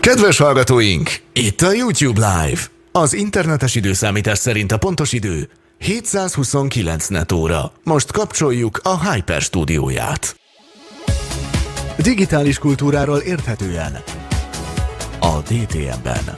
Kedves hallgatóink, itt a YouTube Live. Az internetes időszámítás szerint a pontos idő 729 net óra. Most kapcsoljuk a Hyper stúdióját. Digitális kultúráról érthetően a DTM-ben.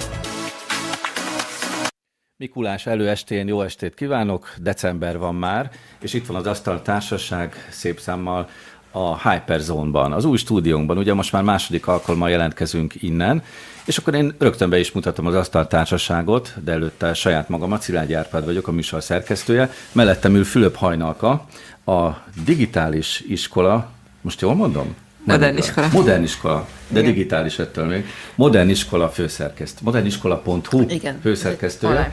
Mikulás előestén jó estét kívánok, december van már, és itt van az Asztal Társaság szép számmal a Hyperzone-ban, az új stúdiónkban. Ugye most már második alkalommal jelentkezünk innen, és akkor én rögtön be is mutatom az asztaltársaságot, de előtte saját magamat, Szilágyi Árpád vagyok, a műsor szerkesztője. Mellettem ül Fülöp Hajnalka, a digitális iskola, most jól mondom? Modern iskola. Modern iskola, de Igen. digitális ettől még. Modern iskola főszerkeszt. Moderniskola.hu Igen. főszerkesztője.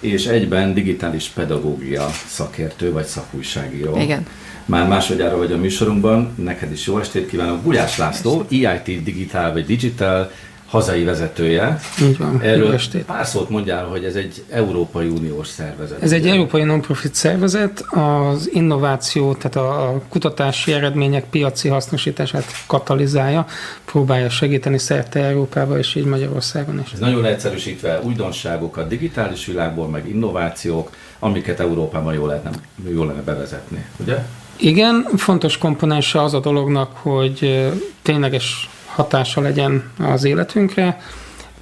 És egyben digitális pedagógia szakértő vagy szakújságíró. Igen. Már másodjára vagy a műsorunkban, neked is jó estét kívánok. Gulyás László, EIT Digital vagy Digital hazai vezetője. Így van. Erről pár szót mondjál, hogy ez egy Európai Uniós szervezet. Ez egy európai non-profit szervezet, az innováció, tehát a kutatási eredmények piaci hasznosítását katalizálja, próbálja segíteni szerte Európába és így Magyarországon is. Ez nagyon egyszerűsítve újdonságok a digitális világból, meg innovációk, amiket Európában jól, lehetne, jól lenne bevezetni, ugye? Igen, fontos komponense az a dolognak, hogy tényleges hatása legyen az életünkre,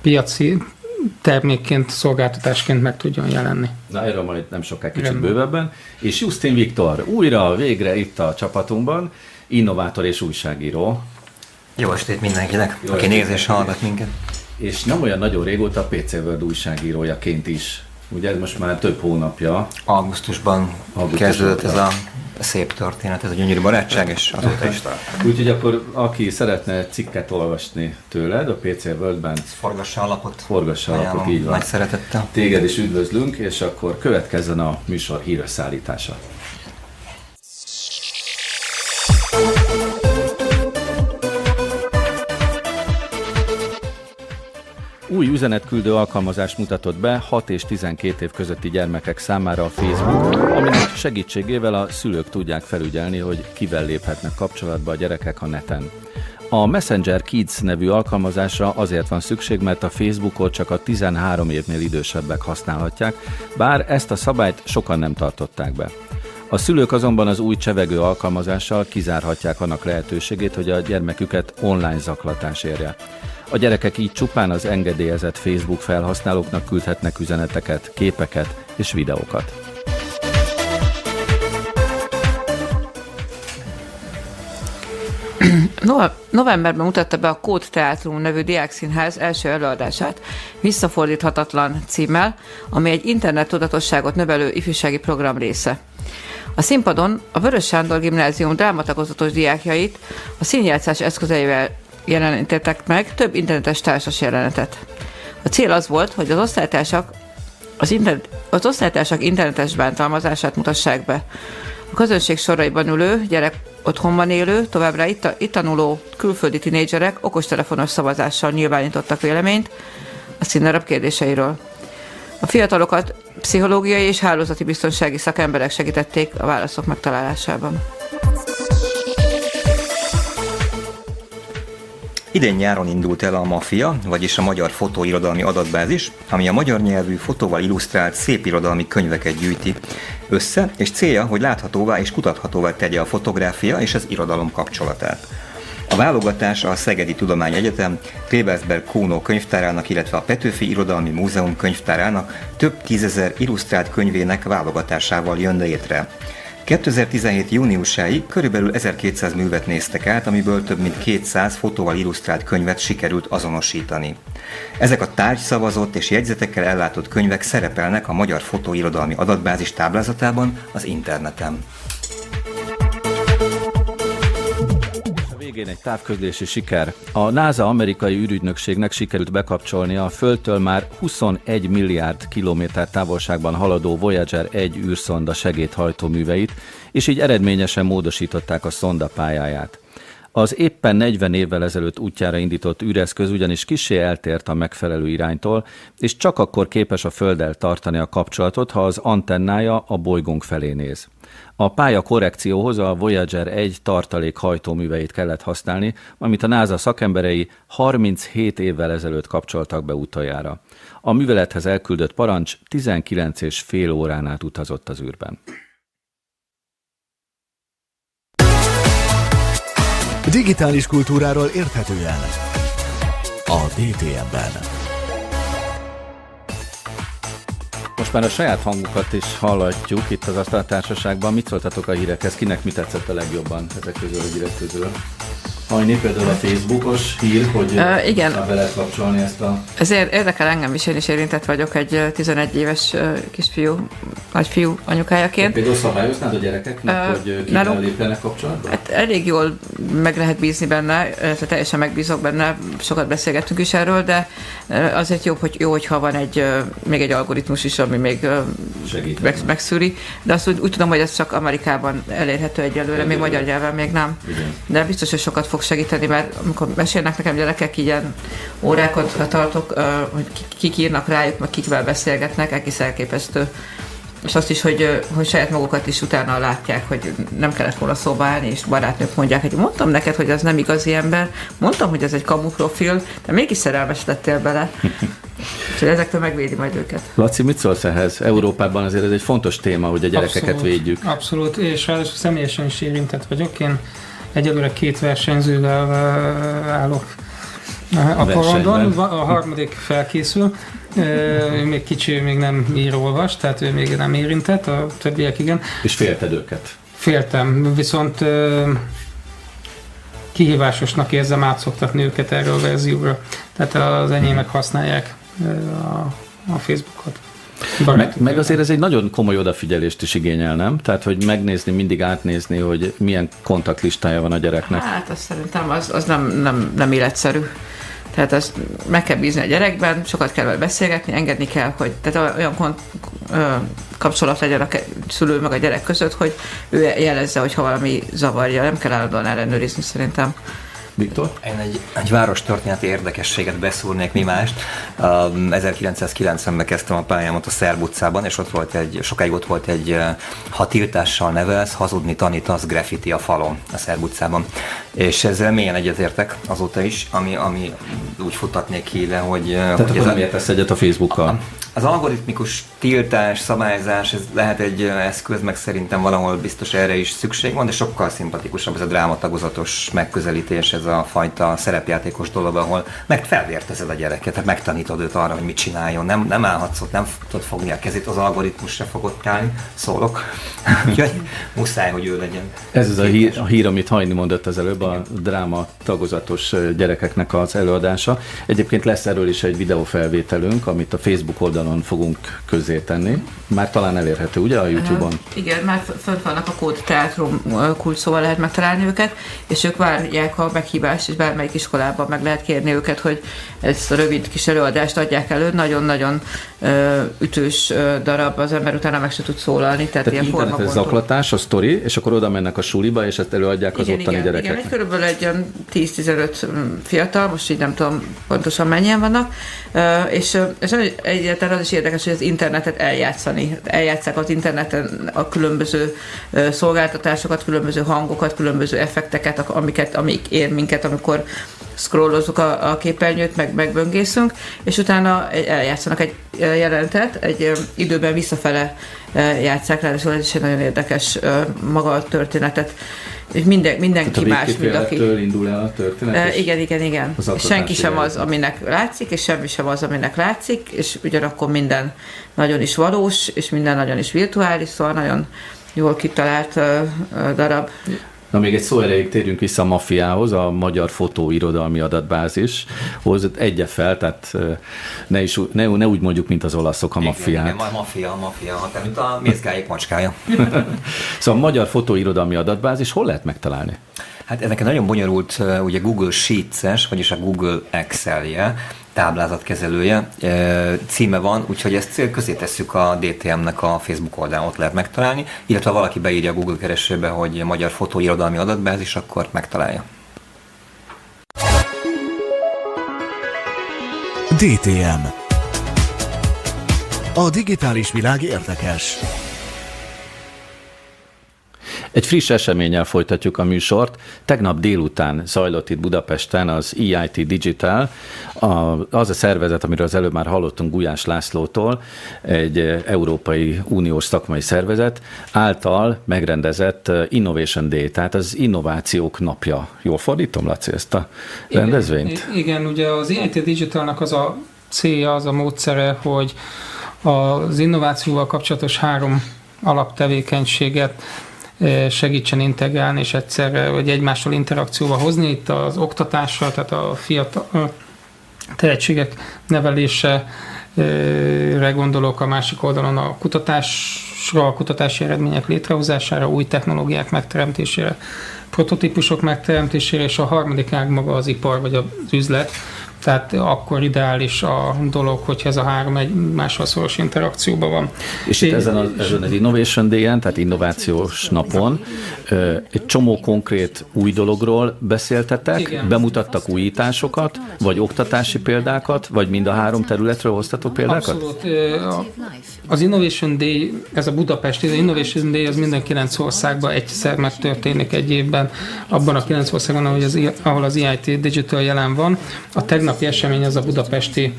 piaci termékként, szolgáltatásként meg tudjon jelenni. Na erről majd nem sokkal kicsit Igen. bővebben. És Justin Viktor újra végre itt a csapatunkban, innovátor és újságíró. Jó estét mindenkinek, Jó aki néz és hallgat minket. És nem olyan nagyon régóta PC World újságírójaként is. Ugye ez most már több hónapja. Augusztusban, Augusztusban kezdődött ez a szép történet, ez a gyönyörű barátság, és azóta is tart. Úgyhogy akkor aki szeretne cikket olvasni tőled a PC Worldben, forgassa a lapot. Forgassa a lapot, így van. Nagy szeretettel. Téged is üdvözlünk, és akkor következzen a műsor hírösszállítása. Új üzenetküldő alkalmazást mutatott be 6 és 12 év közötti gyermekek számára a Facebook, aminek segítségével a szülők tudják felügyelni, hogy kivel léphetnek kapcsolatba a gyerekek a neten. A Messenger Kids nevű alkalmazásra azért van szükség, mert a Facebookot csak a 13 évnél idősebbek használhatják, bár ezt a szabályt sokan nem tartották be. A szülők azonban az új csevegő alkalmazással kizárhatják annak lehetőségét, hogy a gyermeküket online zaklatás érje. A gyerekek így csupán az engedélyezett Facebook felhasználóknak küldhetnek üzeneteket, képeket és videókat. Novemberben mutatta be a Kód Teátrum nevű diákszínház első előadását, Visszafordíthatatlan címmel, ami egy internet tudatosságot növelő ifjúsági program része. A színpadon a Vörös Sándor Gimnázium drámatagozatos diákjait a színjátszás eszközeivel jelenítettek meg több internetes társas jelenetet. A cél az volt, hogy az osztálytársak az, internet, az osztálytársak internetes bántalmazását mutassák be. A közönség soraiban ülő, gyerek otthonban élő, továbbra itt, itt tanuló külföldi tinédzserek okostelefonos szavazással nyilvánítottak véleményt a színdarab kérdéseiről. A fiatalokat pszichológiai és hálózati biztonsági szakemberek segítették a válaszok megtalálásában. Idén nyáron indult el a MAFIA, vagyis a Magyar Fotóirodalmi Adatbázis, ami a magyar nyelvű fotóval illusztrált szép irodalmi könyveket gyűjti össze, és célja, hogy láthatóvá és kutathatóvá tegye a fotográfia és az irodalom kapcsolatát. A válogatás a Szegedi Tudományegyetem Klebersberg Kónó könyvtárának, illetve a Petőfi Irodalmi Múzeum könyvtárának több tízezer illusztrált könyvének válogatásával jön létre. 2017. júniusáig körülbelül 1200 művet néztek át, amiből több mint 200 fotóval illusztrált könyvet sikerült azonosítani. Ezek a tárgyszavazott és jegyzetekkel ellátott könyvek szerepelnek a Magyar Fotóirodalmi Adatbázis táblázatában az interneten. Végén egy távközlési siker. A NASA amerikai űrügynökségnek sikerült bekapcsolni a Földtől már 21 milliárd kilométer távolságban haladó Voyager 1 űrszonda segédhajtóműveit, és így eredményesen módosították a szonda pályáját. Az éppen 40 évvel ezelőtt útjára indított űreszköz ugyanis kisé eltért a megfelelő iránytól, és csak akkor képes a Földdel tartani a kapcsolatot, ha az antennája a bolygónk felé néz. A pálya korrekcióhoz a Voyager 1 tartalék hajtóműveit kellett használni, amit a NASA szakemberei 37 évvel ezelőtt kapcsoltak be utoljára. A művelethez elküldött parancs 19 és fél órán át utazott az űrben. Digitális kultúráról érthetően a DTM-ben. Most már a saját hangukat is hallatjuk itt az Asztaltársaságban. Mit szóltatok a hírekhez? Kinek mi tetszett a legjobban ezek közül a hírek közül? Hajni, például a Facebookos hír, hogy uh, igen. be lehet kapcsolni ezt a... Ez érdekel engem is, én is érintett vagyok egy 11 éves kisfiú, nagyfiú anyukájaként. Te például szabályoznád a gyerekeknek, uh, hogy kivel nálunk, lépjenek kapcsolatba? Hát elég jól meg lehet bízni benne, tehát teljesen megbízok benne, sokat beszélgettünk is erről, de azért jobb, hogy jó, hogyha van egy, még egy algoritmus is, ami még meg, megszűri, de azt úgy, úgy tudom, hogy ez csak Amerikában elérhető egyelőre, még magyar nyelven még nem. Igen. De biztos, hogy sokat fog segíteni, mert amikor mesélnek nekem gyerekek, ilyen órákat tartok, hogy kik írnak rájuk, meg kikvel beszélgetnek, egész elképesztő. És azt is, hogy, hogy saját magukat is utána látják, hogy nem kellett volna szóba állni, és barátnők mondják, hogy mondtam neked, hogy ez nem igazi ember, mondtam, hogy ez egy kamu profil, de mégis szerelmes lettél bele. Úgyhogy ezektől megvédi majd őket. Laci, mit szólsz ehhez? Európában azért ez egy fontos téma, hogy a gyerekeket abszolút, védjük. Abszolút, és ráadásul személyesen is érintett vagyok. Én Egyelőre két versenyzővel állok a porondon, a harmadik felkészül. Ő még kicsi, még nem ír olvas, tehát ő még nem érintett, a többiek igen. És félted őket? Féltem, viszont kihívásosnak érzem átszoktatni őket erről a verzióra. Tehát az enyémek használják a, a Facebookot. Meg, meg azért ez egy nagyon komoly odafigyelést is igényel, nem? Tehát, hogy megnézni, mindig átnézni, hogy milyen kontaktlistája van a gyereknek. Hát azt szerintem az, az nem, nem, nem életszerű. Tehát ezt meg kell bízni a gyerekben, sokat kell vele beszélgetni, engedni kell, hogy tehát olyan kont, ö, kapcsolat legyen a szülő meg a gyerek között, hogy ő jelezze, hogy ha valami zavarja, nem kell állandóan ellenőrizni szerintem. Viktor? Én egy, egy város történeti érdekességet beszúrnék, mi mást. Um, 1990-ben kezdtem a pályámat a Szerb utcában, és ott volt egy, sokáig ott volt egy, ha tiltással nevelsz, hazudni tanítasz, graffiti a falon a Szerb utcában. És ezzel mélyen egyetértek azóta is, ami, ami úgy futatnék ki le, hogy... Tehát hogy akkor ez nem a, egyet a Facebookkal? Az algoritmikus tiltás, szabályzás, ez lehet egy eszköz, meg szerintem valahol biztos erre is szükség van, de sokkal szimpatikusabb ez a drámatagozatos megközelítés, ez a fajta szerepjátékos dolog, ahol meg felvértezed a gyereket, tehát megtanítod őt arra, hogy mit csináljon. Nem, nem állhatsz ott, nem tudod fogni a kezét, az algoritmus se fog ott állni, szólok. Úgyhogy muszáj, hogy ő legyen. Ez az a hír, a hír, amit Hajni mondott az előbb, a dráma tagozatos gyerekeknek az előadása. Egyébként lesz erről is egy videófelvételünk, amit a Facebook oldalon fogunk tenni. Már talán elérhető, ugye a YouTube-on? Igen, már fönt vannak a kód teátrum kulcs, szóval lehet megtalálni őket, és ők várják a meghívást, és bármelyik iskolában meg lehet kérni őket, hogy ezt a rövid kis előadást adják elő. Nagyon-nagyon ütős darab, az ember utána meg se tud szólalni. Tehát, tehát ilyen internetes zaklatás, a sztori, és akkor oda mennek a suliba, és ezt előadják az igen, ottani igen, gyerekeknek. Igen, körülbelül egy olyan 10-15 fiatal, most így nem tudom pontosan mennyien vannak, és, és egyáltalán az is érdekes, hogy az internetet eljátszani. Eljátszák az interneten a különböző szolgáltatásokat, különböző hangokat, különböző effekteket, amiket, amik ér minket, amikor scrollozzuk a, a képernyőt, meg megböngészünk, és utána eljátszanak egy jelentet, egy időben visszafele játszák, ráadásul ez is egy nagyon érdekes maga a történetet és minden, mindenki más, mint aki... indul el a történet? Igen, igen, igen. Senki sem az, aminek látszik, és semmi sem az, aminek látszik, és ugyanakkor minden nagyon is valós, és minden nagyon is virtuális, szóval nagyon jól kitalált darab. Na még egy szó erejéig térjünk vissza a mafiához, a Magyar Fotóirodalmi Adatbázishoz. Egye fel, tehát ne, is, ne, ne úgy mondjuk, mint az olaszok a mafiát. Igen, igen, a mafia, a mafia, tehát mint a mézgáik macskája. szóval a Magyar Fotóirodalmi Adatbázis hol lehet megtalálni? Hát ennek nagyon bonyolult, ugye Google Sheets-es, vagyis a Google Excel-je, táblázatkezelője címe van, úgyhogy ezt közé tesszük a DTM-nek a Facebook oldalán, ott lehet megtalálni, illetve ha valaki beírja a Google keresőbe, hogy magyar fotóirodalmi adatbázis, akkor megtalálja. DTM A digitális világ érdekes. Egy friss eseménnyel folytatjuk a műsort. Tegnap délután zajlott itt Budapesten az EIT Digital, az a szervezet, amiről az előbb már hallottunk Gulyás Lászlótól, egy Európai Uniós szakmai szervezet által megrendezett Innovation Day, tehát az innovációk napja. Jól fordítom, Laci, ezt a igen, rendezvényt? Igen, ugye az EIT Digitalnak az a célja, az a módszere, hogy az innovációval kapcsolatos három alaptevékenységet segítsen integrálni, és egyszerre, vagy egymással interakcióba hozni. Itt az oktatással, tehát a fiatal tehetségek nevelése, gondolok, a másik oldalon a kutatásra, a kutatási eredmények létrehozására, új technológiák megteremtésére, prototípusok megteremtésére, és a harmadik ág maga az ipar vagy az üzlet, tehát akkor ideális a dolog, hogyha ez a három egy szoros interakcióban van. És itt ezen az, ezen az Innovation Day-en, tehát innovációs napon egy csomó konkrét új dologról beszéltetek, Igen. bemutattak újításokat, vagy oktatási példákat, vagy mind a három területről hoztatok példákat? Abszolút. Az Innovation Day, ez a Budapesti, az Innovation Day az minden kilenc országban egyszer megtörténik egy évben, abban a kilenc országban, ahol az, ahol az EIT Digital jelen van. A tegnap tegnapi esemény az a budapesti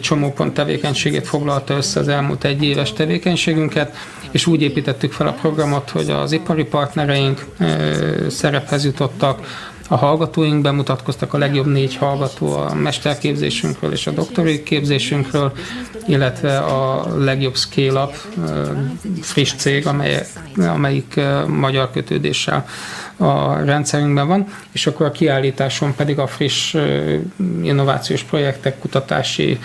csomópont tevékenységét foglalta össze az elmúlt egy éves tevékenységünket, és úgy építettük fel a programot, hogy az ipari partnereink szerephez jutottak, a hallgatóink bemutatkoztak a legjobb négy hallgató a mesterképzésünkről és a doktori képzésünkről, illetve a legjobb scale-up friss cég, amely, amelyik magyar kötődéssel a rendszerünkben van, és akkor a kiállításon pedig a friss innovációs projektek, kutatási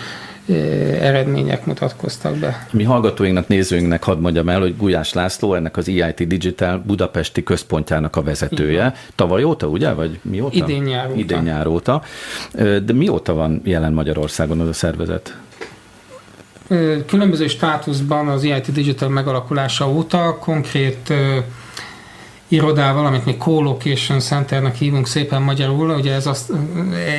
eredmények mutatkoztak be. Mi hallgatóinknak, nézőinknek hadd mondjam el, hogy Gulyás László ennek az EIT Digital budapesti központjának a vezetője. Igen. Tavaly óta, ugye? Vagy mióta? Idén nyár óta. Idén nyár óta. De mióta van jelen Magyarországon az a szervezet? Különböző státuszban az EIT Digital megalakulása óta konkrét irodával, amit mi Co-Location Centernek hívunk szépen magyarul, ugye ez az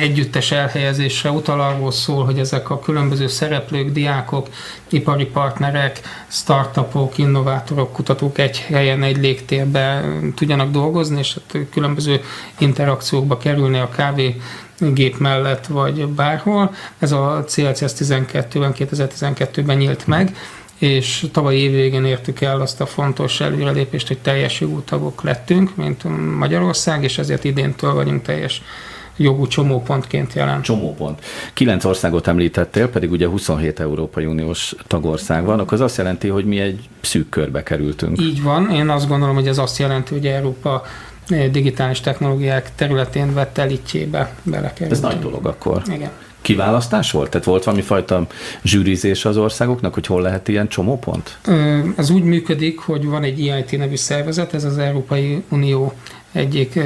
együttes elhelyezésre utal, arról szól, hogy ezek a különböző szereplők, diákok, ipari partnerek, startupok, innovátorok, kutatók egy helyen, egy légtérben tudjanak dolgozni, és hát különböző interakciókba kerülni a kávé gép mellett, vagy bárhol. Ez a CLCS 12-ben, 2012-ben nyílt meg, és tavaly évvégén értük el azt a fontos előrelépést, hogy teljes jogú tagok lettünk, mint Magyarország, és ezért idéntől vagyunk teljes jogú csomópontként jelen. Csomópont. Kilenc országot említettél, pedig ugye 27 Európai Uniós tagország van, akkor az azt jelenti, hogy mi egy szűk körbe kerültünk. Így van, én azt gondolom, hogy ez azt jelenti, hogy Európa digitális technológiák területén vett elitjébe belekerültünk. Ez nagy dolog akkor. Igen kiválasztás volt? Tehát volt valami fajta zsűrizés az országoknak, hogy hol lehet ilyen csomópont? Ez úgy működik, hogy van egy EIT nevű szervezet, ez az Európai Unió egyik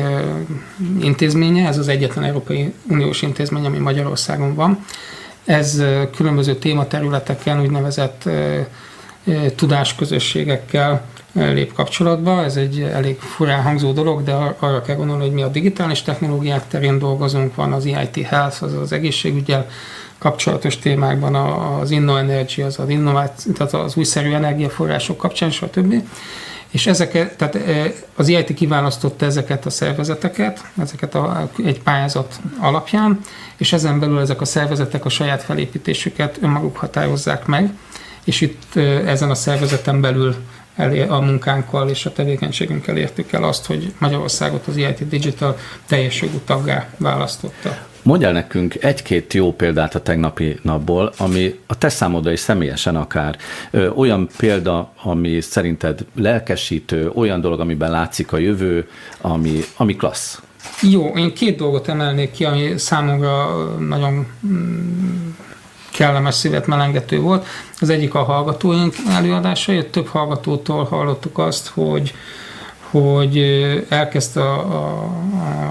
intézménye, ez az egyetlen Európai Uniós intézmény, ami Magyarországon van. Ez különböző tématerületeken úgynevezett tudásközösségekkel lép kapcsolatba. Ez egy elég furán hangzó dolog, de arra kell gondolni, hogy mi a digitális technológiák terén dolgozunk, van az EIT Health, az az egészségügyel kapcsolatos témákban, az InnoEnergy, az, az, innováció, tehát az újszerű energiaforrások kapcsán, stb. És ezeket, tehát az EIT kiválasztotta ezeket a szervezeteket, ezeket a, egy pályázat alapján, és ezen belül ezek a szervezetek a saját felépítésüket önmaguk határozzák meg, és itt ezen a szervezeten belül elér, a munkánkkal és a tevékenységünkkel értük el azt, hogy Magyarországot az EIT Digital teljes jogú taggá választotta. Mondjál nekünk egy-két jó példát a tegnapi napból, ami a te számodra is személyesen akár ö, olyan példa, ami szerinted lelkesítő, olyan dolog, amiben látszik a jövő, ami, ami klassz. Jó, én két dolgot emelnék ki, ami számomra nagyon mm, kellemes szívet melengető volt. Az egyik a hallgatóink előadása, több hallgatótól hallottuk azt, hogy hogy elkezdte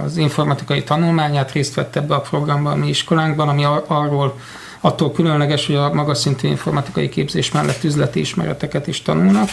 az informatikai tanulmányát, részt vett ebbe a programba a mi iskolánkban, ami arról attól különleges, hogy a magas szintű informatikai képzés mellett üzleti ismereteket is tanulnak,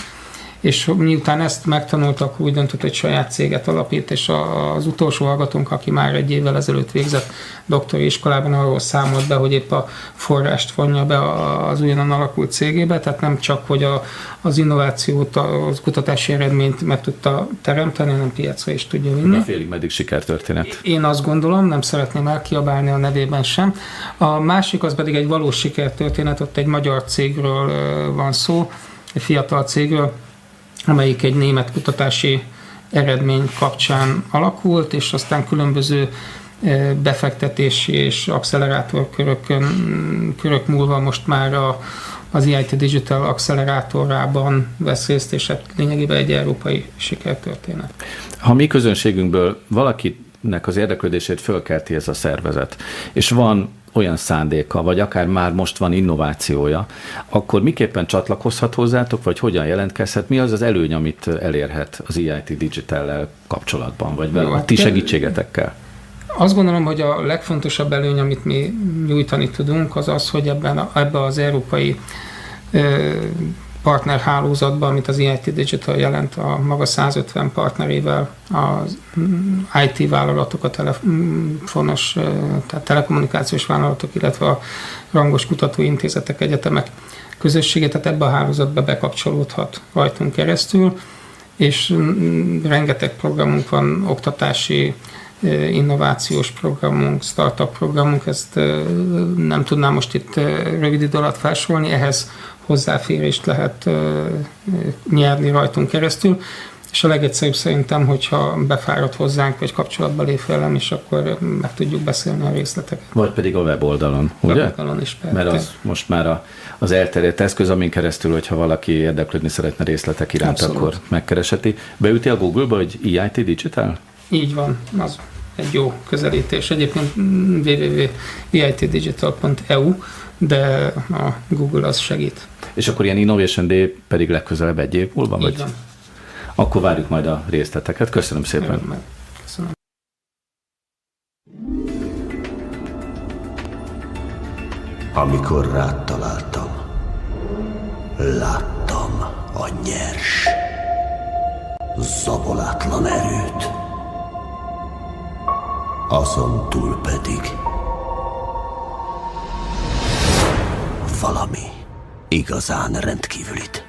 és miután ezt megtanultak, úgy döntött, hogy saját céget alapít, és az utolsó hallgatónk, aki már egy évvel ezelőtt végzett doktori iskolában, arról számolt be, hogy épp a forrást vonja be az újonnan alakult cégébe, tehát nem csak, hogy a, az innovációt, az kutatási eredményt meg tudta teremteni, hanem piacra is tudja vinni. Félig meddig sikertörténet. Én azt gondolom, nem szeretném elkiabálni a nevében sem. A másik az pedig egy valós sikertörténet, ott egy magyar cégről van szó, egy fiatal cégről, amelyik egy német kutatási eredmény kapcsán alakult, és aztán különböző befektetési és accelerátorkörökön, körök múlva most már a, az EIT Digital accelerátorában vesz részt, és hát lényegében egy európai sikertörténet. Ha mi közönségünkből valakinek az érdeklődését fölkelti ez a szervezet, és van olyan szándéka, vagy akár már most van innovációja, akkor miképpen csatlakozhat hozzátok, vagy hogyan jelentkezhet? Mi az az előny, amit elérhet az EIT Digital-lel kapcsolatban, vagy Jó, a hát ti segítségetekkel? Azt gondolom, hogy a legfontosabb előny, amit mi nyújtani tudunk, az az, hogy ebben, ebben az európai partnerhálózatban, amit az EIT Digital jelent a maga 150 partnerével, az IT vállalatok, a telefonos, tehát telekommunikációs vállalatok, illetve a rangos kutatóintézetek, egyetemek közössége, tehát ebbe a hálózatba bekapcsolódhat rajtunk keresztül, és rengeteg programunk van, oktatási, innovációs programunk, startup programunk, ezt nem tudnám most itt rövid idő alatt felsorolni, ehhez hozzáférést lehet nyerni rajtunk keresztül, és a legegyszerűbb szerintem, hogyha befáradt hozzánk, vagy kapcsolatba lép velem, és akkor meg tudjuk beszélni a részleteket. Vagy pedig a weboldalon, ugye? Weboldalon is persze. Mert az most már a, az elterjedt eszköz, amin keresztül, hogyha valaki érdeklődni szeretne részletek iránt, Abszolút. akkor megkereseti. Beüti a Google-ba, hogy EIT Digital? Így van, az egy jó közelítés. Egyébként www.eitdigital.eu, de a Google az segít. És akkor ilyen Innovation Day pedig legközelebb egy év múlva? Vagy? van. Akkor várjuk majd a részleteket. Köszönöm szépen. Köszönöm. Amikor rád találtam, láttam a nyers, zabolátlan erőt. Azon túl pedig valami igazán rendkívülit.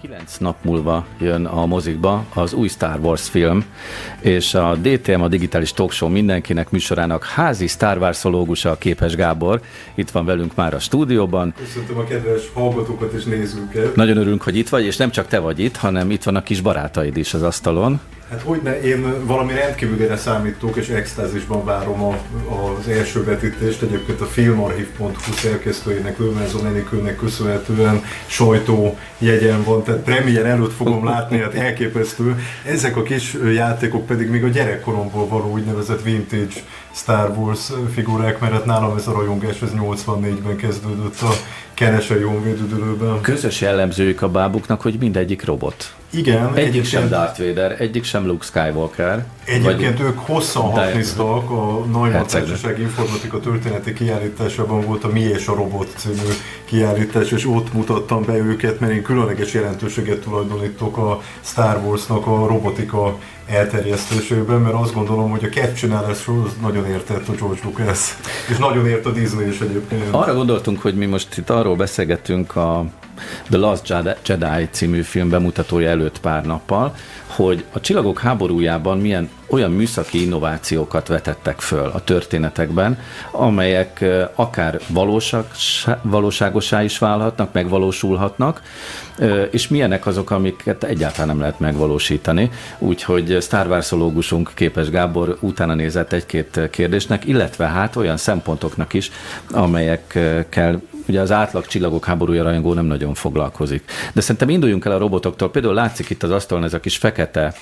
Kilenc nap múlva jön a mozikba az új Star Wars film, és a DTM, a digitális talkshow mindenkinek műsorának házi Wars a Képes Gábor. Itt van velünk már a stúdióban. Köszöntöm a kedves hallgatókat és nézőket. Nagyon örülünk, hogy itt vagy, és nem csak te vagy itt, hanem itt van a kis barátaid is az asztalon. Hát hogy ne, én valami rendkívülére számítok, és extázisban várom a, az első vetítést. Egyébként a filmarchiv.hu szerkesztőjének, Lőmenzon Enikőnek köszönhetően sajtó jegyen van, tehát premier előtt fogom látni, hát elképesztő. Ezek a kis játékok pedig még a gyerekkoromból való úgynevezett vintage Star Wars figurák, mert nálam ez a rajongás, ez 84-ben kezdődött a Kenese Honvédüdülőben. Közös jellemzőjük a bábuknak, hogy mindegyik robot. Igen. Egyik sem Darth Vader, egyik sem Luke Skywalker. Egyébként vagy... ők hosszan hatniztak, a Neumann Társaság Informatika Történeti Kiállításában volt a Mi és a Robot című kiállítás, és ott mutattam be őket, mert én különleges jelentőséget tulajdonítok a Star Wars-nak a robotika elterjesztésében, mert azt gondolom, hogy a captionálásról nagyon értett a George Lucas, és nagyon ért a Disney is egyébként. Arra gondoltunk, hogy mi most itt arról beszélgettünk a The Last Jedi című film bemutatója előtt pár nappal, hogy a Csillagok háborújában milyen olyan műszaki innovációkat vetettek föl a történetekben, amelyek akár valóság, valóságosá is válhatnak, megvalósulhatnak, és milyenek azok, amiket egyáltalán nem lehet megvalósítani. Úgyhogy Star wars Képes Gábor utána nézett egy-két kérdésnek, illetve hát olyan szempontoknak is, amelyekkel ugye az átlag csillagok háborúja rajongó nem nagyon foglalkozik. De szerintem induljunk el a robotoktól. Például látszik itt az asztalon ez a kis fekete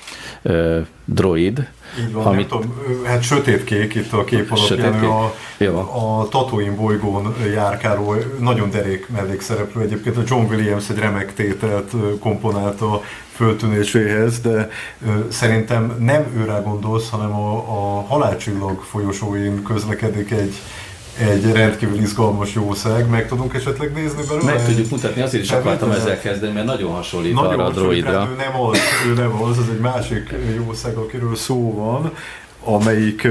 ö, droid. Így van, amit... nem tudom, hát sötétkék itt a kép alapján, a, a Tatooine bolygón járkáló, nagyon derék mellékszereplő. Egyébként a John Williams egy remek tételt komponált a föltűnéséhez, de ö, szerintem nem őre gondolsz, hanem a, a halálcsillag folyosóin közlekedik egy egy rendkívül izgalmas jószág. Meg tudunk esetleg nézni belőle? Meg tudjuk mutatni, azért is akartam ezzel kezdeni, mert nagyon hasonlít nagyon arra a droidra. Hát ő nem az, ő nem az, az egy másik jószág, akiről szó van amelyik...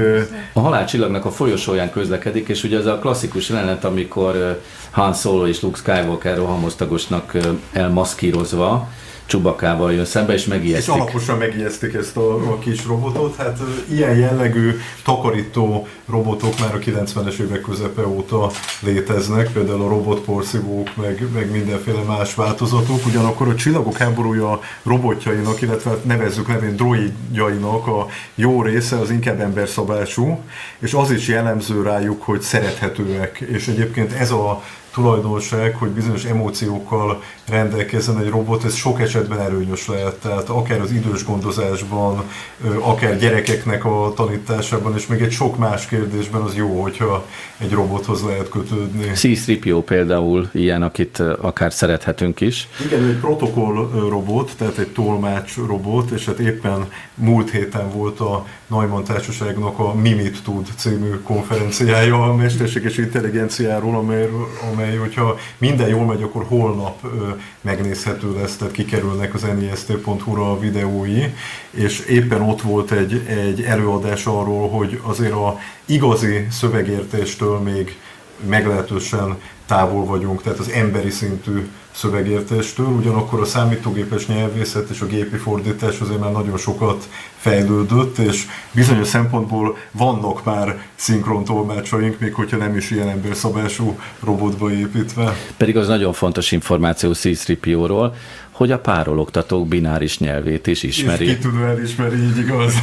A halálcsillagnak a folyosóján közlekedik, és ugye ez a klasszikus jelenet, amikor Han Solo és Luke Skywalker rohamosztagosnak elmaszkírozva, Csubakával jön szembe, és megijesztik. És alaposan megijesztik ezt a, a kis robotot. Hát ilyen jellegű takarító robotok már a 90-es évek közepe óta léteznek, például a robotporszívók, meg, meg mindenféle más változatok. Ugyanakkor a csillagok háborúja robotjainak, illetve nevezzük nevén droidjainak a jó része az inkább emberszabású, és az is jellemző rájuk, hogy szerethetőek. És egyébként ez a tulajdonság, hogy bizonyos emóciókkal rendelkezzen egy robot, ez sok esetben erőnyös lehet. Tehát akár az idős gondozásban, akár gyerekeknek a tanításában, és még egy sok más kérdésben az jó, hogyha egy robothoz lehet kötődni. C-3PO például ilyen, akit akár szerethetünk is. Igen, egy protokoll robot, tehát egy tolmács robot, és hát éppen múlt héten volt a Neumann Társaságnak a Mimit Tud című konferenciája a mesterséges intelligenciáról, amely, amely hogyha minden jól megy, akkor holnap megnézhető lesz, tehát kikerülnek az nist.hu-ra a videói, és éppen ott volt egy, egy előadás arról, hogy azért a igazi szövegértéstől még meglehetősen távol vagyunk, tehát az emberi szintű szövegértéstől, ugyanakkor a számítógépes nyelvészet és a gépi fordítás azért már nagyon sokat fejlődött, és bizonyos szempontból vannak már szinkron tolmácsaink, még hogyha nem is ilyen emberszabású robotba építve. Pedig az nagyon fontos információ C-3PO-ról, hogy a párologtatók bináris nyelvét is ismeri. És kitűnően ismeri, így igaz.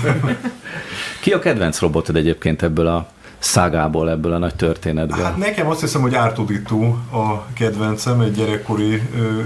Ki a kedvenc robotod egyébként ebből a szágából ebből a nagy történetből? Hát nekem azt hiszem, hogy Ártuditú a kedvencem, egy gyerekkori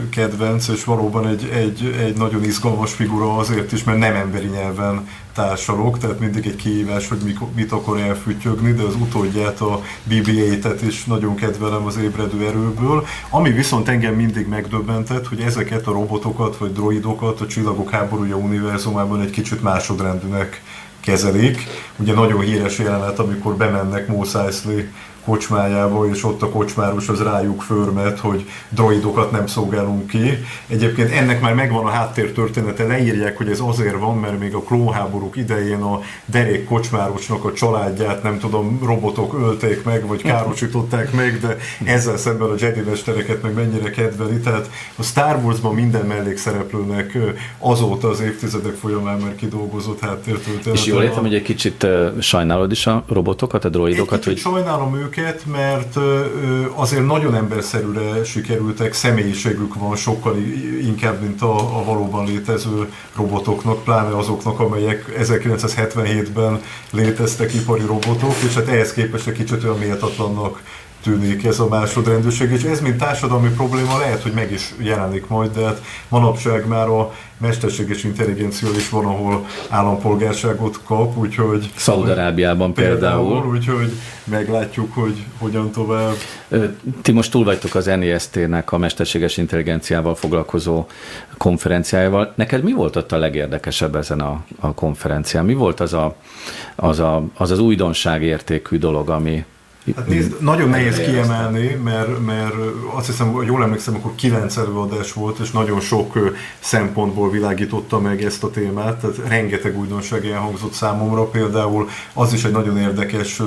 kedvenc, és valóban egy, egy, egy nagyon izgalmas figura azért is, mert nem emberi nyelven társalok, tehát mindig egy kihívás, hogy mit akar elfütyögni, de az utódját, a BB-8-et is nagyon kedvelem az ébredő erőből. Ami viszont engem mindig megdöbbentett, hogy ezeket a robotokat vagy droidokat a Csillagok háborúja univerzumában egy kicsit másodrendűnek kezelik. Ugye nagyon híres jelenet, amikor bemennek Mos Eisley kocsmájába, és ott a kocsmáros az rájuk förmet, hogy droidokat nem szolgálunk ki. Egyébként ennek már megvan a háttértörténete, leírják, hogy ez azért van, mert még a klónháborúk idején a derék kocsmárosnak a családját, nem tudom, robotok ölték meg, vagy károsították meg, de ezzel szemben a Jedi mestereket meg mennyire kedveli. Tehát a Star Wars-ban minden mellékszereplőnek azóta az évtizedek folyamán már kidolgozott háttértörténet. És jól értem, hogy egy kicsit sajnálod is a robotokat, a droidokat? Egy hogy... sajnálom őket, őket, mert azért nagyon emberszerűre sikerültek, személyiségük van sokkal inkább, mint a, a valóban létező robotoknak, pláne azoknak, amelyek 1977-ben léteztek ipari robotok, és hát ehhez képest egy kicsit olyan méltatlannak tűnik ez a másodrendűség, és ez mint társadalmi probléma lehet, hogy meg is jelenik majd, de hát manapság már a mesterséges intelligencia is van, ahol állampolgárságot kap, úgyhogy... Szaudarábiában például. például. Úgyhogy meglátjuk, hogy hogyan tovább. Ti most túl vagytok az NIST-nek a mesterséges intelligenciával foglalkozó konferenciájával. Neked mi volt ott a legérdekesebb ezen a, a konferencián? Mi volt az, a, az, a, az az újdonság értékű dolog, ami, Hát nézd, nagyon nehéz kiemelni, mert, mert azt hiszem, hogy jól emlékszem, akkor kilenc előadás volt, és nagyon sok szempontból világította meg ezt a témát, tehát rengeteg újdonság elhangzott számomra, például az is egy nagyon érdekes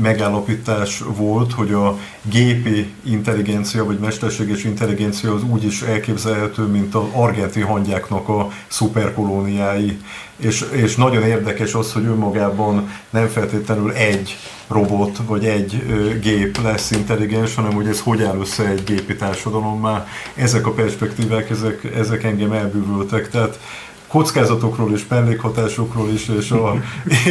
megállapítás volt, hogy a gépi intelligencia, vagy mesterséges intelligencia az úgy is elképzelhető, mint az argentin hangyáknak a szuperkolóniái, és, és nagyon érdekes az, hogy önmagában nem feltétlenül egy robot vagy egy ö, gép lesz intelligens, hanem hogy ez hogy áll össze egy gépi társadalommá. Ezek a perspektívák, ezek, ezek engem elbűvöltek. Tehát kockázatokról és mellékhatásokról is, és a,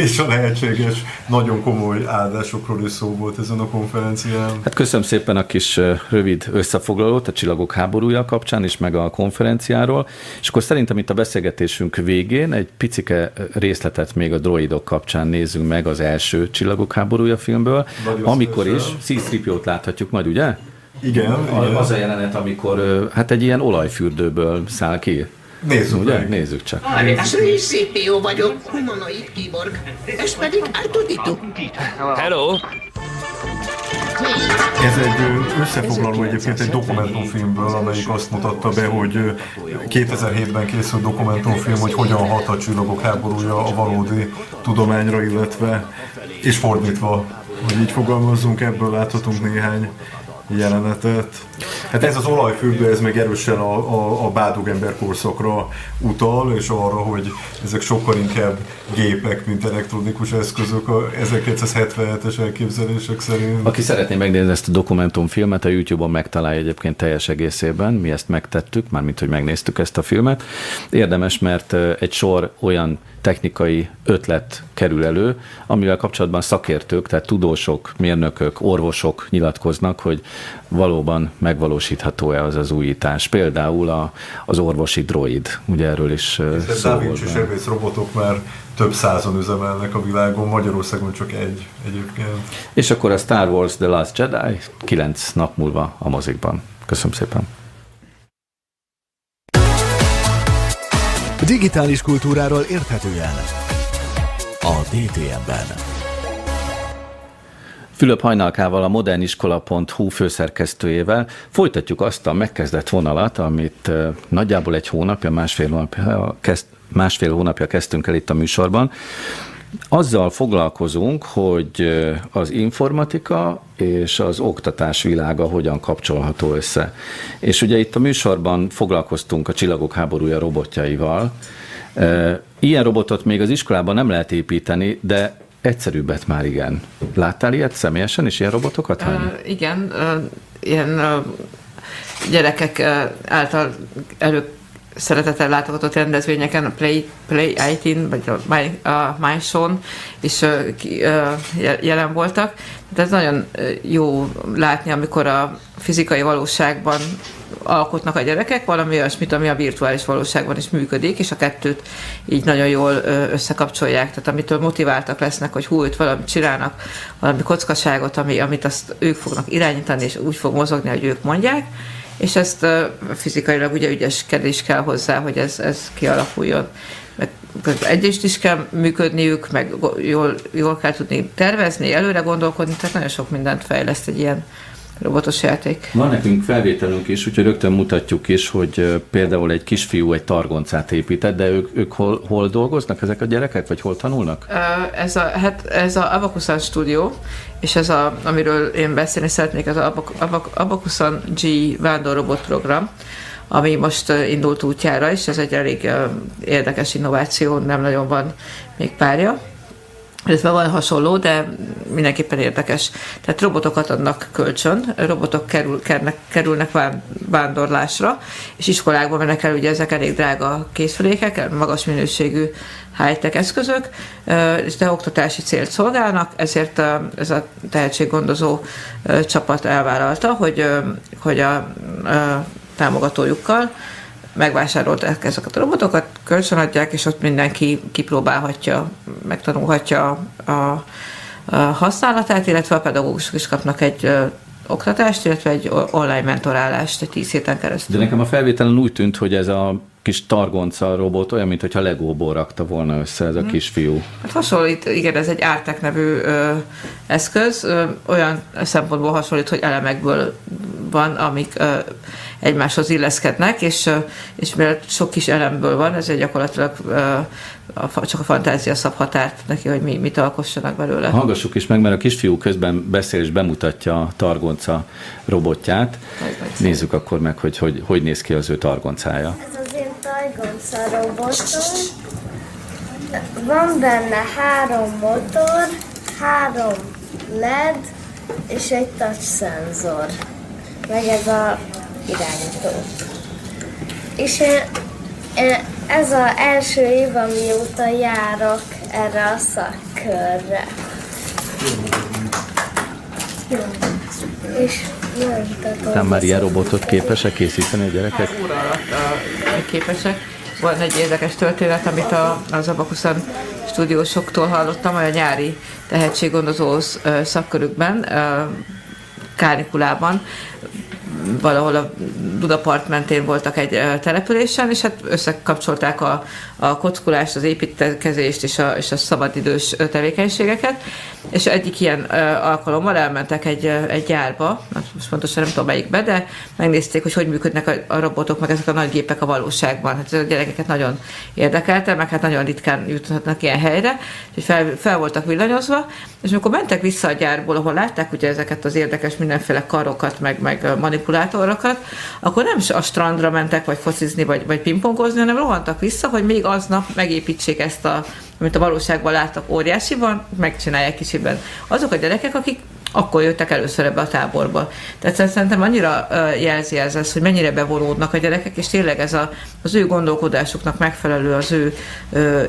és a lehetséges nagyon komoly áldásokról is szó volt ezen a konferencián. Hát köszönöm szépen a kis rövid összefoglalót a Csillagok háborúja kapcsán is, meg a konferenciáról, és akkor szerintem itt a beszélgetésünk végén egy picike részletet még a droidok kapcsán nézzünk meg az első Csillagok háborúja filmből, Nagyon amikor szépen. is c láthatjuk majd, ugye? Igen, a, igen. Az a jelenet, amikor hát egy ilyen olajfürdőből száll ki. Nézzük Ugye? meg. Nézzük csak. Alias CPO vagyok, humanoid kiborg. Ez pedig Artuditu. Hello! Ez egy összefoglaló egyébként egy dokumentumfilmből, amelyik azt mutatta be, hogy 2007-ben készült dokumentumfilm, hogy hogyan hat a csillagok háborúja a valódi tudományra, illetve és fordítva, hogy így fogalmazzunk, ebből láthatunk néhány jelenetet. Hát ez az olajfüggő, ez még erősen a, a, a bádogember korszakra utal, és arra, hogy ezek sokkal inkább gépek, mint elektronikus eszközök a 1977-es elképzelések szerint. Aki szeretné megnézni ezt a dokumentumfilmet, a YouTube-on megtalálja egyébként teljes egészében. Mi ezt megtettük, mármint, hogy megnéztük ezt a filmet. Érdemes, mert egy sor olyan technikai ötlet kerül elő, amivel kapcsolatban szakértők, tehát tudósok, mérnökök, orvosok nyilatkoznak, hogy valóban megvalósítható-e az az újítás. Például a, az orvosi droid, ugye erről is Ez szó volt. robotok már több százon üzemelnek a világon, Magyarországon csak egy egyébként. És akkor a Star Wars The Last Jedi kilenc nap múlva a mozikban. Köszönöm szépen! Digitális kultúráról érthetően a DTM-ben. Fülöp Hajnalkával, a moderniskola.hu főszerkesztőjével folytatjuk azt a megkezdett vonalat, amit nagyjából egy hónapja, másfél hónapja, kezd, másfél hónapja kezdtünk el itt a műsorban. Azzal foglalkozunk, hogy az informatika és az oktatás világa hogyan kapcsolható össze. És ugye itt a műsorban foglalkoztunk a Csillagok háborúja robotjaival. Ilyen robotot még az iskolában nem lehet építeni, de egyszerűbbet már igen. Láttál ilyet személyesen is, ilyen robotokat? Uh, igen, uh, ilyen uh, gyerekek uh, által elő szeretettel látogatott rendezvényeken, a Play, Play 18, vagy a My, a My Son is jelen voltak. De ez nagyon jó látni, amikor a fizikai valóságban alkotnak a gyerekek valami olyasmit, ami a virtuális valóságban is működik, és a kettőt így nagyon jól összekapcsolják. Tehát amitől motiváltak lesznek, hogy hú, itt valamit csinálnak, valami kockaságot, ami, amit azt ők fognak irányítani, és úgy fog mozogni, hogy ők mondják, és ezt fizikailag ugye ügyeskedés kell hozzá, hogy ez, ez kialakuljon. Meg is kell működniük, meg jól, jól kell tudni tervezni, előre gondolkodni, tehát nagyon sok mindent fejleszt egy ilyen robotos játék. Van nekünk felvételünk is, úgyhogy rögtön mutatjuk is, hogy például egy kisfiú egy targoncát épített, de ők, ők hol, hol dolgoznak ezek a gyerekek, vagy hol tanulnak? Ez a, hát ez a Abakusan stúdió, és ez a, amiről én beszélni szeretnék, ez az Abakusan G vándorrobot program, ami most indult útjára, és ez egy elég érdekes innováció, nem nagyon van még párja illetve van hasonló, de mindenképpen érdekes. Tehát robotokat adnak kölcsön, robotok kerül, kernek, kerülnek vándorlásra, és iskolákban mennek el, ugye ezek elég drága készülékek, magas minőségű high-tech eszközök, de oktatási célt szolgálnak, ezért ez a tehetséggondozó csapat elvállalta, hogy, hogy a, a támogatójukkal megvásárolták ezeket a robotokat, kölcsönadják, és ott mindenki kipróbálhatja, megtanulhatja a, a használatát, illetve a pedagógusok is kapnak egy oktatást, illetve egy online mentorálást egy tíz héten keresztül. De nekem a felvételen úgy tűnt, hogy ez a kis targonca robot olyan, mintha legóból rakta volna össze ez a kisfiú. Hát hasonlít, igen, ez egy Artek nevű ö, eszköz, ö, olyan szempontból hasonlít, hogy elemekből van, amik ö, egymáshoz illeszkednek, és, és mivel sok kis elemből van, ezért gyakorlatilag csak a fantázia szab határt neki, hogy mi, mit alkossanak belőle. Hallgassuk is meg, mert a kisfiú közben beszél és bemutatja a Targonca robotját. Nézzük akkor meg, hogy, hogy hogy néz ki az ő Targoncája. Ez az én Targonca robotom. Van benne három motor, három LED és egy touch szenzor. Meg ez a irányító. És ez az első év, amióta járok erre a szakkörre. És nem már ilyen robotot képesek készíteni a gyerekek? Hát, óra alatt képesek. Van egy érdekes történet, amit a, az Abakuszan stúdiósoktól hallottam, a nyári tehetséggondozó szakkörükben, Kánikulában valahol a Budapart mentén voltak egy településen, és hát összekapcsolták a, a kockulást, az építkezést és a, és a szabadidős tevékenységeket, és egyik ilyen alkalommal elmentek egy, egy gyárba, most pontosan nem tudom melyikbe, de megnézték, hogy hogy működnek a, a robotok, meg ezek a nagy gépek a valóságban. Hát a gyerekeket nagyon érdekelte, meg hát nagyon ritkán juthatnak ilyen helyre, és fel, fel voltak villanyozva, és amikor mentek vissza a gyárból, ahol látták ugye ezeket az érdekes mindenféle karokat, meg, meg manipulátorokat, akkor nem a strandra mentek, vagy focizni, vagy, vagy pingpongozni, hanem rohantak vissza, hogy még aznap megépítsék ezt a amit a valóságban láttak óriásiban, megcsinálják kicsiben. Azok a gyerekek, akik akkor jöttek először ebbe a táborba. Tehát szerintem annyira jelzi ez, ez, hogy mennyire bevonódnak a gyerekek, és tényleg ez a, az ő gondolkodásuknak megfelelő, az ő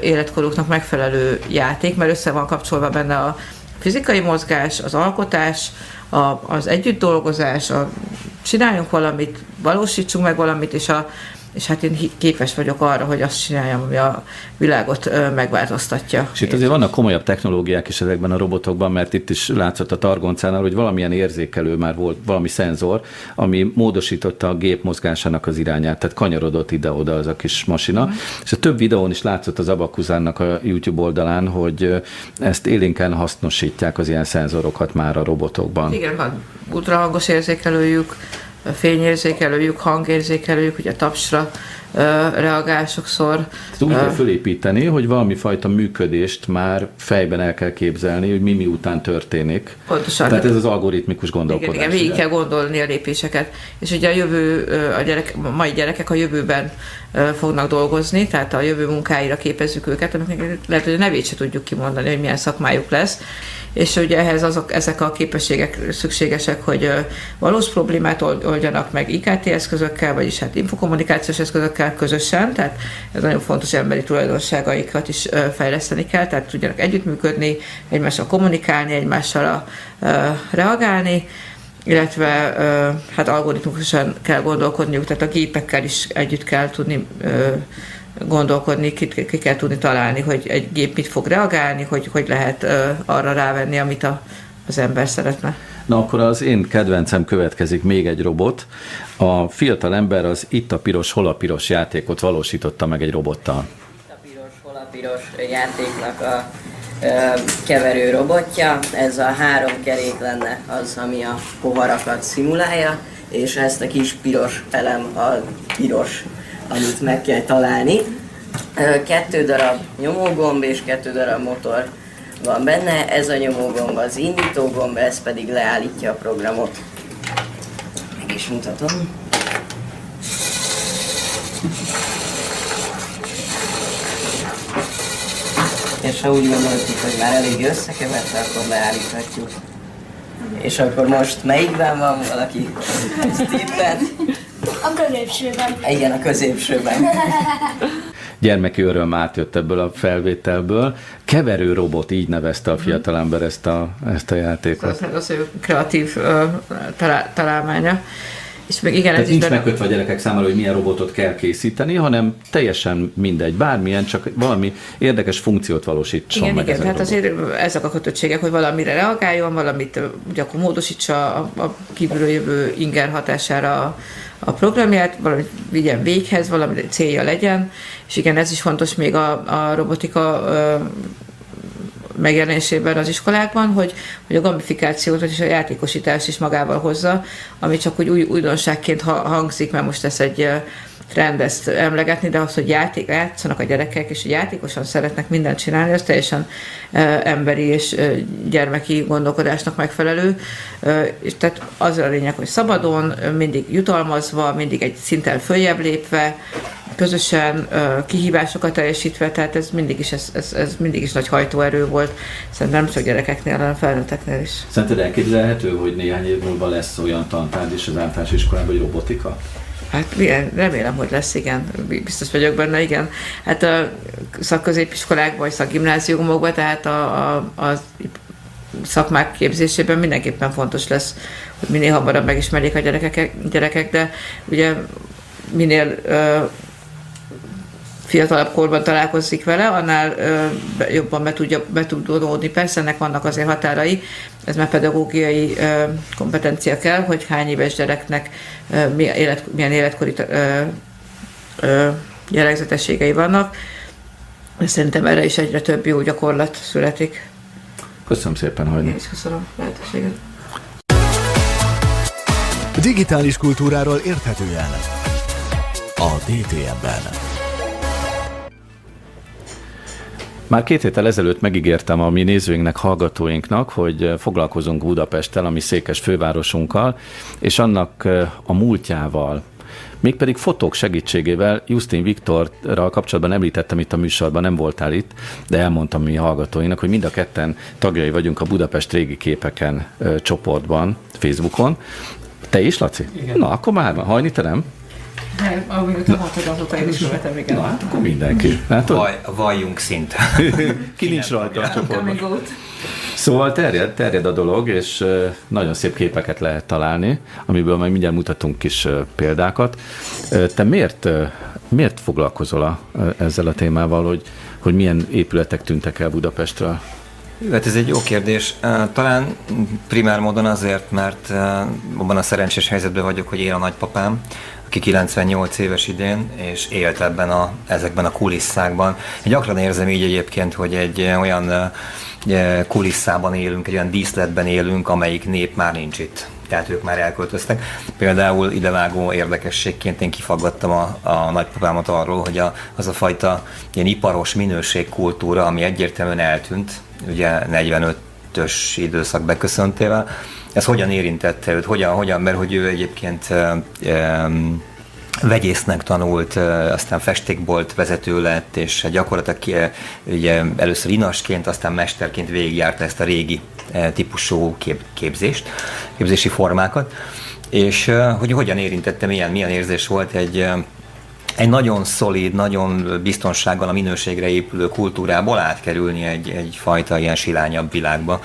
életkoruknak megfelelő játék, mert össze van kapcsolva benne a fizikai mozgás, az alkotás, a, az együtt dolgozás, a csináljunk valamit, valósítsunk meg valamit, és a, és hát én képes vagyok arra, hogy azt csináljam, ami a világot megváltoztatja. És itt azért vannak komolyabb technológiák is ezekben a robotokban, mert itt is látszott a Targoncánál, hogy valamilyen érzékelő már volt, valami szenzor, ami módosította a gép mozgásának az irányát, tehát kanyarodott ide-oda az a kis masina. Mm. És a több videón is látszott az Abakuzánnak a YouTube oldalán, hogy ezt élénken hasznosítják az ilyen szenzorokat már a robotokban. Igen, van ultrahangos érzékelőjük, fényérzékelőjük, hangérzékelőjük, ugye tapsra reagál sokszor. Ezt úgy kell fölépíteni, hogy valami fajta működést már fejben el kell képzelni, hogy mi miután történik. Pontosan. Tehát ez az algoritmikus gondolkodás. Igen, igen végig kell gondolni a lépéseket. És ugye a jövő, a, gyerek, a mai gyerekek a jövőben fognak dolgozni, tehát a jövő munkáira képezzük őket, amiknek lehet, hogy a nevét se tudjuk kimondani, hogy milyen szakmájuk lesz és ugye ehhez azok, ezek a képességek szükségesek, hogy valós problémát oldjanak meg IKT eszközökkel, vagyis hát infokommunikációs eszközökkel közösen, tehát ez nagyon fontos emberi tulajdonságaikat is fejleszteni kell, tehát tudjanak együttműködni, egymással kommunikálni, egymással reagálni, illetve hát algoritmusosan kell gondolkodniuk, tehát a gépekkel is együtt kell tudni gondolkodni, ki, ki kell tudni találni, hogy egy gép mit fog reagálni, hogy hogy lehet arra rávenni, amit a, az ember szeretne. Na akkor az én kedvencem következik még egy robot. A fiatal ember az itt a piros, hol a piros játékot valósította meg egy robottal. Itt a piros, hol a piros játéknak a keverő robotja. Ez a három kerék lenne az, ami a poharakat szimulálja, és ezt a kis piros elem a piros amit meg kell találni. Kettő darab nyomógomb és kettő darab motor van benne, ez a nyomógomb az indítógomb, ez pedig leállítja a programot. Meg is mutatom. És ha úgy gondoltuk, hogy már elég összekevert, akkor leállíthatjuk. És akkor most melyikben van valaki? Tippet? A középsőben. Igen, a középsőben. Gyermeki öröm átjött ebből a felvételből. Keverő robot, így nevezte a fiatalember ezt a, ezt a játékot. Ez az ő kreatív uh, talál, találmánya. És még igen, Tehát ez nincs megkötve a gyerekek számára, hogy milyen robotot kell készíteni, hanem teljesen mindegy, bármilyen, csak valami érdekes funkciót valósítson igen, meg. Igen, tehát azért ezek a kötöttségek, hogy valamire reagáljon, valamit ugye akkor módosítsa a, a kívülről jövő inger hatására a, a programját, valamit vigyen véghez, valami célja legyen, és igen, ez is fontos még a, a robotika megjelenésében az iskolákban, hogy, hogy a gamifikációt és a játékosítást is magával hozza, ami csak úgy új, újdonságként hangzik, mert most ez egy trend ezt emlegetni, de az, hogy játék, játszanak a gyerekek, és játékosan szeretnek mindent csinálni, az teljesen emberi és gyermeki gondolkodásnak megfelelő. És tehát az a lényeg, hogy szabadon, mindig jutalmazva, mindig egy szinten följebb lépve, közösen kihívásokat teljesítve, tehát ez mindig is, ez, ez, ez mindig is nagy hajtóerő volt, szerintem nem csak gyerekeknél, hanem felnőtteknél is. Szerinted elképzelhető, hogy néhány év múlva lesz olyan tantárgy is az általános iskolában, hogy robotika? Hát igen, remélem, hogy lesz, igen. Biztos vagyok benne, igen. Hát a szakközépiskolákban vagy szakgimnáziumokban, tehát a, a, a szakmák képzésében mindenképpen fontos lesz, hogy minél hamarabb megismerjék a gyerekek, gyerekek de ugye minél fiatalabb korban találkozik vele, annál jobban be, tudja, be tud vonódni. Persze ennek vannak azért határai, ez már pedagógiai kompetencia kell, hogy hány éves gyereknek milyen, élet, milyen életkori jellegzetességei vannak. Szerintem erre is egyre több jó gyakorlat születik. Köszönöm szépen, hogy... Én is köszönöm a lehetőséget. Digitális kultúráról érthetően a DTM-ben. Már két héttel ezelőtt megígértem a mi nézőinknek, hallgatóinknak, hogy foglalkozunk Budapesttel, ami székes fővárosunkkal, és annak a múltjával, mégpedig fotók segítségével Justin Viktorral kapcsolatban említettem itt a műsorban, nem voltál itt, de elmondtam mi hallgatóinak, hogy mind a ketten tagjai vagyunk a Budapest régi képeken ö, csoportban, Facebookon. Te is, Laci? Igen. Na, akkor már van. Hajni te nem? Nem, amióta mondtad, azóta én is követem, igen. Na, hát akkor mindenki. Látod? Vaj, valljunk szint. Ki nincs rajta a csoportban. Szóval terjed, terjed a dolog, és nagyon szép képeket lehet találni, amiből majd mindjárt mutatunk kis példákat. Te miért, miért foglalkozol a, ezzel a témával, hogy, hogy milyen épületek tűntek el Budapestről? Hát ez egy jó kérdés. Talán primár módon azért, mert abban a szerencsés helyzetben vagyok, hogy él a nagypapám, aki 98 éves idén, és élt ebben a, ezekben a kulisszákban. Gyakran érzem így egyébként, hogy egy uh, olyan uh, kulisszában élünk, egy olyan díszletben élünk, amelyik nép már nincs itt. Tehát ők már elköltöztek. Például idevágó érdekességként én kifaggattam a, a nagypapámat arról, hogy a, az a fajta ilyen iparos minőségkultúra, ami egyértelműen eltűnt, ugye 45-ös időszak beköszöntével, ez hogyan érintette őt, hogyan, hogyan? Mert hogy ő egyébként um, vegyésznek tanult, aztán festékbolt vezető lett, és gyakorlatilag ugye, először inasként, aztán mesterként végigjárta ezt a régi típusú kép, képzést, képzési formákat, és hogy hogyan érintette, milyen, milyen érzés volt egy egy nagyon szolid, nagyon biztonsággal a minőségre épülő kultúrából átkerülni egy, egy fajta ilyen silányabb világba.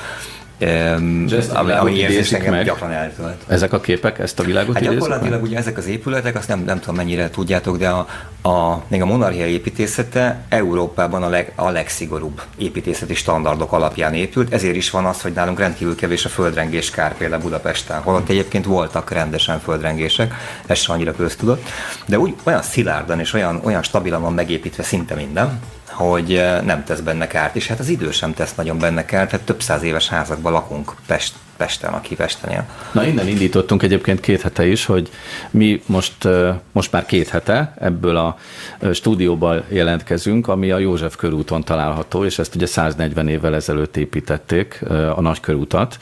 Ezt a ami, ami érzés idézik engem meg? gyakran eltölt. Ezek a képek ezt a világot Hát gyakorlatilag meg? ugye ezek az épületek, azt nem, nem tudom mennyire tudjátok, de a, a, még a monarchia építészete Európában a, leg, a legszigorúbb építészeti standardok alapján épült, ezért is van az, hogy nálunk rendkívül kevés a földrengés kár például Budapesten, holott egyébként voltak rendesen földrengések, ez sem annyira köztudott, de úgy olyan szilárdan és olyan, olyan stabilan van megépítve szinte minden, hogy eh, nem tesz benne kárt, és hát az idő sem tesz nagyon benne kárt, tehát több száz éves házakban lakunk Pest, Pesten, aki Pesten él. Na innen indítottunk egyébként két hete is, hogy mi most, ö, most már két hete ebből a ö, stúdióból jelentkezünk, ami a József körúton található, és ezt ugye 140 évvel ezelőtt építették, a nagykörútat.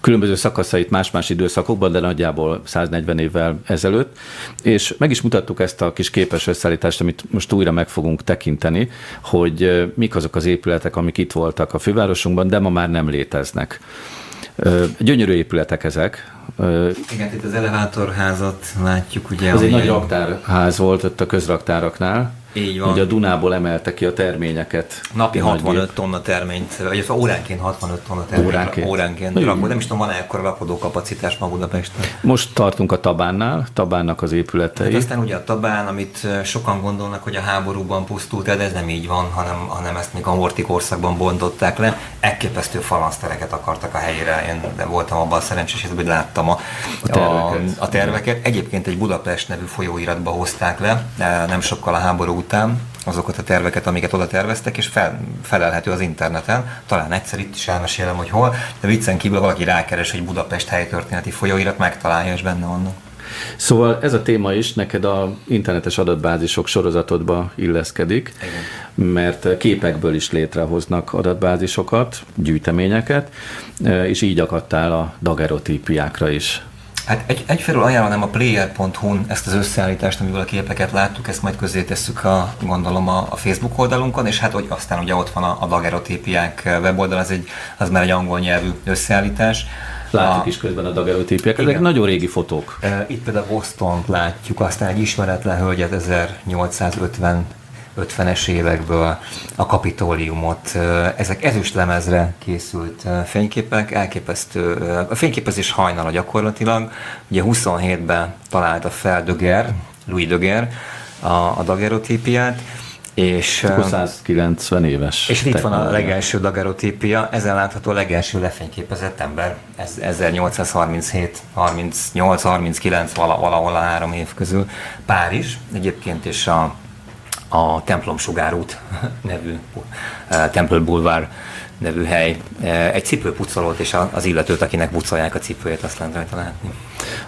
Különböző szakaszait más-más időszakokban, de nagyjából 140 évvel ezelőtt. És meg is mutattuk ezt a kis képes összeállítást, amit most újra meg fogunk tekinteni, hogy mik azok az épületek, amik itt voltak a fővárosunkban, de ma már nem léteznek. Gyönyörű épületek ezek. Igen, itt az elevátorházat látjuk, ugye. Ez egy nagy raktárház volt ott a közraktáraknál. Így van. Ugye a Dunából emelte ki a terményeket. Napi Nagy 65 gép. tonna terményt, vagy óránként 65 tonna terményt. Óránként. óránként rakó. Nem is tudom, van-e ekkora rakodó kapacitás ma Budapesten. Most tartunk a Tabánnál, Tabánnak az épületei. Hát aztán ugye a Tabán, amit sokan gondolnak, hogy a háborúban pusztult el, de ez nem így van, hanem, hanem ezt még a Horti korszakban bontották le. Elképesztő falansztereket akartak a helyére. Én de voltam abban a szerencsés hogy láttam a, a, terveket. a, a terveket. Egyébként egy Budapest nevű folyóiratba hozták le, nem sokkal a háború után azokat a terveket, amiket oda terveztek, és fel, felelhető az interneten. Talán egyszer itt is elmesélem, hogy hol, de viccen kívül valaki rákeres, hogy Budapest helytörténeti folyóirat, megtalálja, és benne vannak. Szóval ez a téma is neked a internetes adatbázisok sorozatodba illeszkedik, mert képekből is létrehoznak adatbázisokat, gyűjteményeket, és így akadtál a dagerotípiákra is. Hát egy, egyfelől ajánlanám a player.hu-n ezt az összeállítást, amiből a képeket láttuk, ezt majd közzé tesszük a, gondolom a, a Facebook oldalunkon, és hát hogy aztán ugye ott van a, a dagerotípiák weboldal, az, egy, az már egy angol nyelvű összeállítás. Látjuk A- is közben a dagerotípiák. Ezek Igen. nagyon régi fotók. Itt például Boston látjuk, aztán egy ismeretlen hölgyet 1850 50-es évekből a kapitóliumot. Ezek ezüstlemezre készült fényképek, elképesztő. A fényképezés hajnala gyakorlatilag. Ugye 27-ben találta fel Döger, Louis Döger a, a dagerotípiát, és e, 190 éves. és itt van a legelső dagerotípia, ezen látható a legelső lefényképezett ember. Ez 1837, 38, 39, vala- valahol a három év közül. Párizs egyébként, és a, a Templom Sugárút nevű Temple Boulevard nevű hely. Egy cipőpucolót és az illetőt, akinek pucolják a cipőjét, azt lehet rajta látni.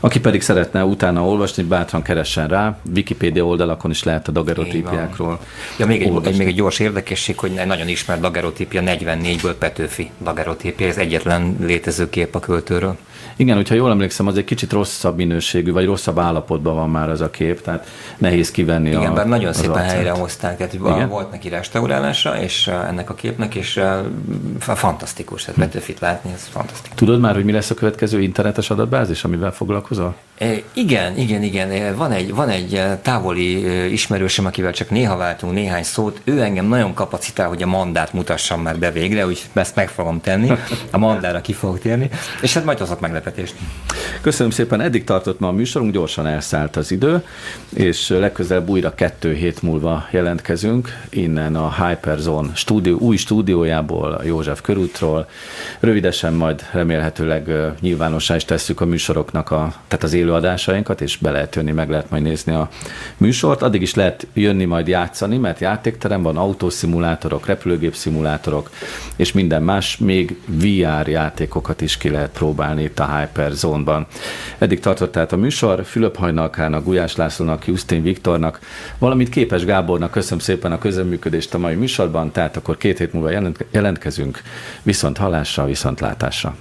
Aki pedig szeretne utána olvasni, bátran keressen rá. Wikipedia oldalakon is lehet a dagerotípiákról. Ja, még egy, egy, még egy gyors érdekesség, hogy nagyon ismert dagerotípia, 44-ből Petőfi dagerotípia, ez egyetlen létező kép a költőről. Igen, hogyha jól emlékszem, az egy kicsit rosszabb minőségű, vagy rosszabb állapotban van már az a kép, tehát nehéz kivenni Igen, a, bár nagyon szépen arcát. helyre hozták, tehát Igen? volt neki restaurálása, és ennek a képnek, és fantasztikus, tehát Petőfit látni, ez fantasztikus. Tudod már, hogy mi lesz a következő internetes adatbázis, amivel foglalkozol? Igen, igen, igen. Van egy, van egy távoli ismerősöm, akivel csak néha váltunk néhány szót. Ő engem nagyon kapacitál, hogy a mandát mutassam már be végre, úgy ezt meg fogom tenni. A mandára ki fogok térni, és hát majd hozok meglepetést. Köszönöm szépen, eddig tartott ma a műsorunk, gyorsan elszállt az idő, és legközelebb újra kettő hét múlva jelentkezünk, innen a Hyperzone stúdió, új stúdiójából, a József körútról. Rövidesen majd remélhetőleg nyilvánossá is tesszük a műsoroknak, a, tehát az élőadásainkat, és be lehet jönni, meg lehet majd nézni a műsort. Addig is lehet jönni majd játszani, mert játékterem van, autószimulátorok, repülőgépszimulátorok, és minden más, még VR játékokat is ki lehet próbálni itt a Hyperzone-ban. Eddig tartott tehát a műsor, Fülöp Hajnalkának, Gulyás Lászlónak, Justin Viktornak, valamint Képes Gábornak köszönöm szépen a közeműködést a mai műsorban, tehát akkor két hét múlva jelentkezünk, viszont hallásra, viszont látásra.